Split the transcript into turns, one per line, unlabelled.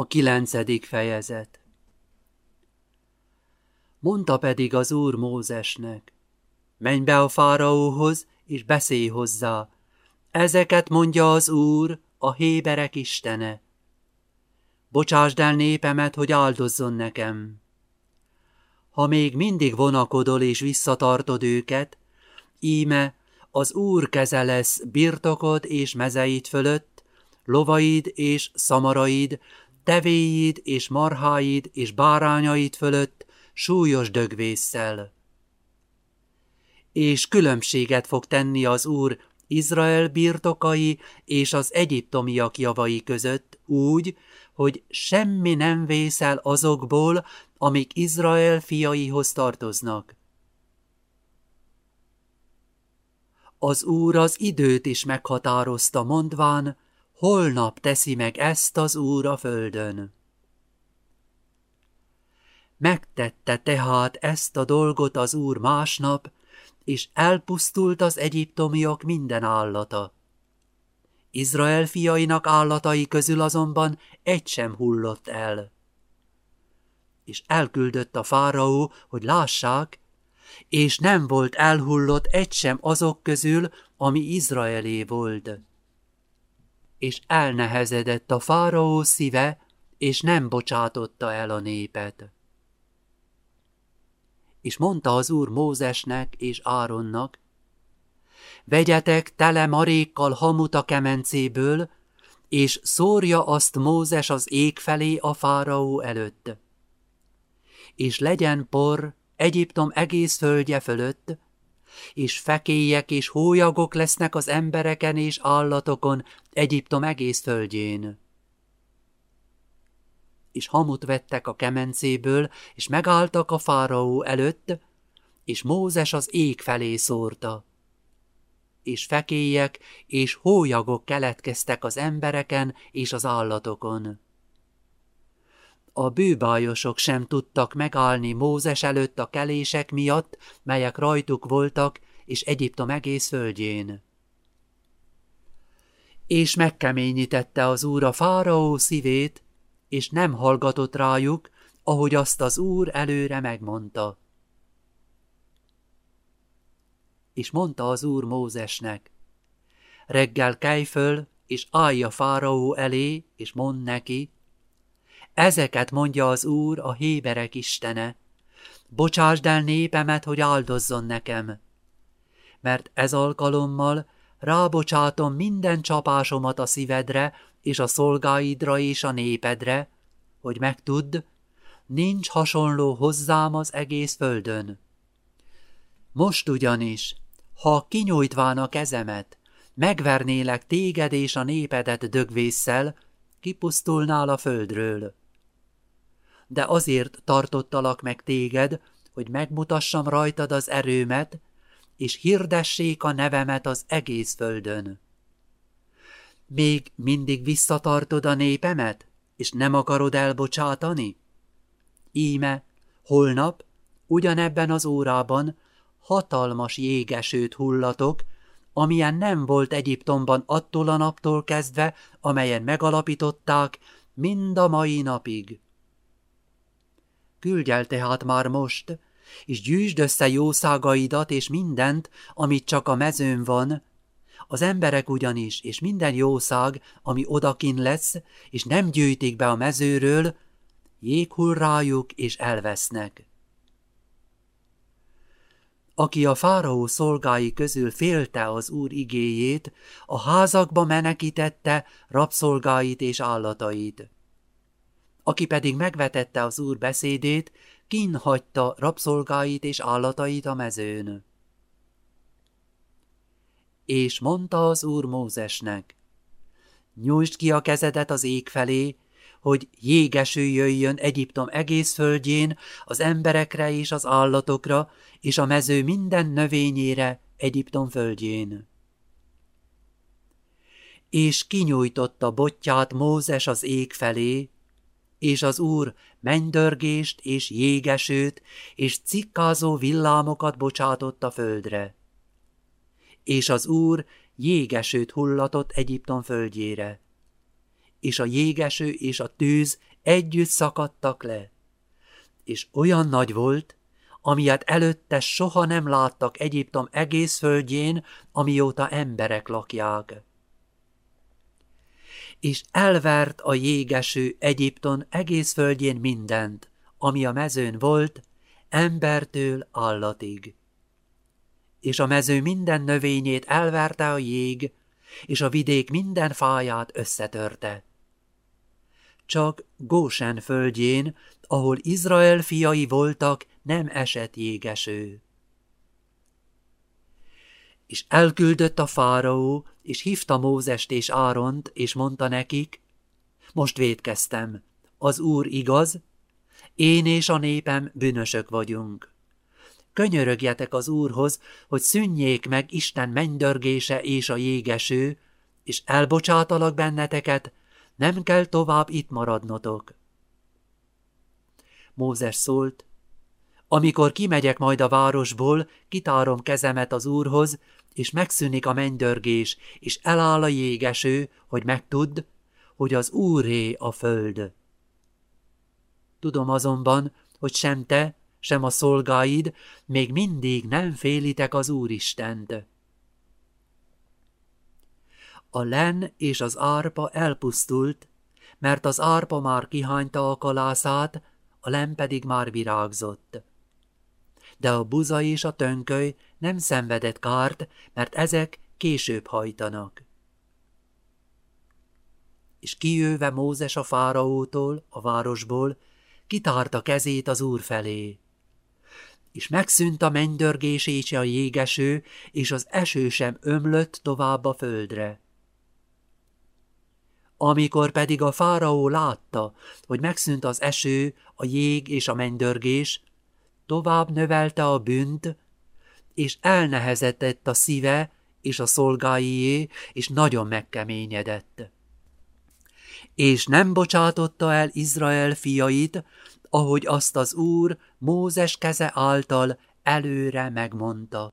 A kilencedik fejezet Mondta pedig az úr Mózesnek, menj be a fáraóhoz, és beszélj hozzá. Ezeket mondja az úr, a héberek istene. Bocsásd el népemet, hogy áldozzon nekem. Ha még mindig vonakodol és visszatartod őket, íme az úr keze lesz birtokod és mezeid fölött, lovaid és szamaraid, tevéid és marháid és bárányaid fölött súlyos dögvésszel. És különbséget fog tenni az Úr Izrael birtokai és az egyiptomiak javai között úgy, hogy semmi nem vészel azokból, amik Izrael fiaihoz tartoznak. Az Úr az időt is meghatározta, mondván, holnap teszi meg ezt az Úr a földön. Megtette tehát ezt a dolgot az Úr másnap, és elpusztult az egyiptomiak minden állata. Izrael fiainak állatai közül azonban egy sem hullott el. És elküldött a fáraó, hogy lássák, és nem volt elhullott egy sem azok közül, ami Izraelé volt és elnehezedett a fáraó szíve, és nem bocsátotta el a népet. És mondta az úr Mózesnek és Áronnak, vegyetek tele marékkal hamut a kemencéből, és szórja azt Mózes az ég felé a fáraó előtt. És legyen por Egyiptom egész földje fölött, és fekélyek és hólyagok lesznek az embereken és állatokon Egyiptom egész földjén. És hamut vettek a kemencéből, és megálltak a fáraó előtt, és Mózes az ég felé szórta. És fekélyek és hólyagok keletkeztek az embereken és az állatokon. A bűbájosok sem tudtak megállni Mózes előtt a kelések miatt, melyek rajtuk voltak, és Egyiptom egész földjén. És megkeményítette az úr a fáraó szívét, és nem hallgatott rájuk, ahogy azt az úr előre megmondta. És mondta az úr Mózesnek, reggel kelj föl, és állj a fáraó elé, és mond neki, Ezeket mondja az Úr, a héberek istene. Bocsásd el népemet, hogy áldozzon nekem. Mert ez alkalommal rábocsátom minden csapásomat a szívedre, és a szolgáidra és a népedre, hogy megtudd, nincs hasonló hozzám az egész földön. Most ugyanis, ha kinyújtván a kezemet, megvernélek téged és a népedet dögvésszel, kipusztulnál a földről de azért tartottalak meg téged, hogy megmutassam rajtad az erőmet, és hirdessék a nevemet az egész földön. Még mindig visszatartod a népemet, és nem akarod elbocsátani? Íme, holnap, ugyanebben az órában hatalmas jégesőt hullatok, amilyen nem volt Egyiptomban attól a naptól kezdve, amelyen megalapították, mind a mai napig. Küldj el tehát már most, és gyűjtsd össze jószágaidat és mindent, amit csak a mezőn van, az emberek ugyanis, és minden jószág, ami odakin lesz, és nem gyűjtik be a mezőről, jéghull rájuk, és elvesznek. Aki a fáraó szolgái közül félte az úr igéjét, a házakba menekítette rabszolgáit és állatait aki pedig megvetette az úr beszédét, kínhagyta rabszolgáit és állatait a mezőn. És mondta az úr Mózesnek, nyújtsd ki a kezedet az ég felé, hogy jégeső jöjjön Egyiptom egész földjén, az emberekre és az állatokra, és a mező minden növényére Egyiptom földjén. És kinyújtotta botját Mózes az ég felé, és az Úr mennydörgést és jégesőt és cikkázó villámokat bocsátott a földre. És az Úr jégesőt hullatott Egyiptom földjére. és a jégeső és a tűz együtt szakadtak le. És olyan nagy volt, amilyet előtte soha nem láttak Egyiptom egész földjén, amióta emberek lakják. És elvert a jégeső Egyipton egész földjén mindent, ami a mezőn volt, embertől állatig. És a mező minden növényét elverte a jég, és a vidék minden fáját összetörte. Csak Gósen földjén, ahol Izrael fiai voltak, nem esett jégeső. És elküldött a fáraó, és hívta Mózest és Áront, és mondta nekik, most védkeztem, az Úr igaz, én és a népem bűnösök vagyunk. Könyörögjetek az Úrhoz, hogy szűnjék meg Isten mennydörgése és a jégeső, és elbocsátalak benneteket, nem kell tovább itt maradnotok. Mózes szólt, amikor kimegyek majd a városból, kitárom kezemet az Úrhoz, és megszűnik a mennydörgés, és eláll a jégeső, hogy megtudd, hogy az Úré a föld. Tudom azonban, hogy sem te, sem a szolgáid még mindig nem félitek az Úristent. A len és az árpa elpusztult, mert az árpa már kihányta a kalászát, a len pedig már virágzott. De a buza és a tönköly nem szenvedett kárt, mert ezek később hajtanak. És kijöve Mózes a fáraótól, a városból, kitárta kezét az úr felé. És megszűnt a mennydörgés és a jégeső, és az eső sem ömlött tovább a földre. Amikor pedig a fáraó látta, hogy megszűnt az eső, a jég és a mennydörgés, tovább növelte a bűnt, és elnehezetett a szíve és a szolgáié, és nagyon megkeményedett. És nem bocsátotta el Izrael fiait, ahogy azt az Úr Mózes keze által előre megmondta.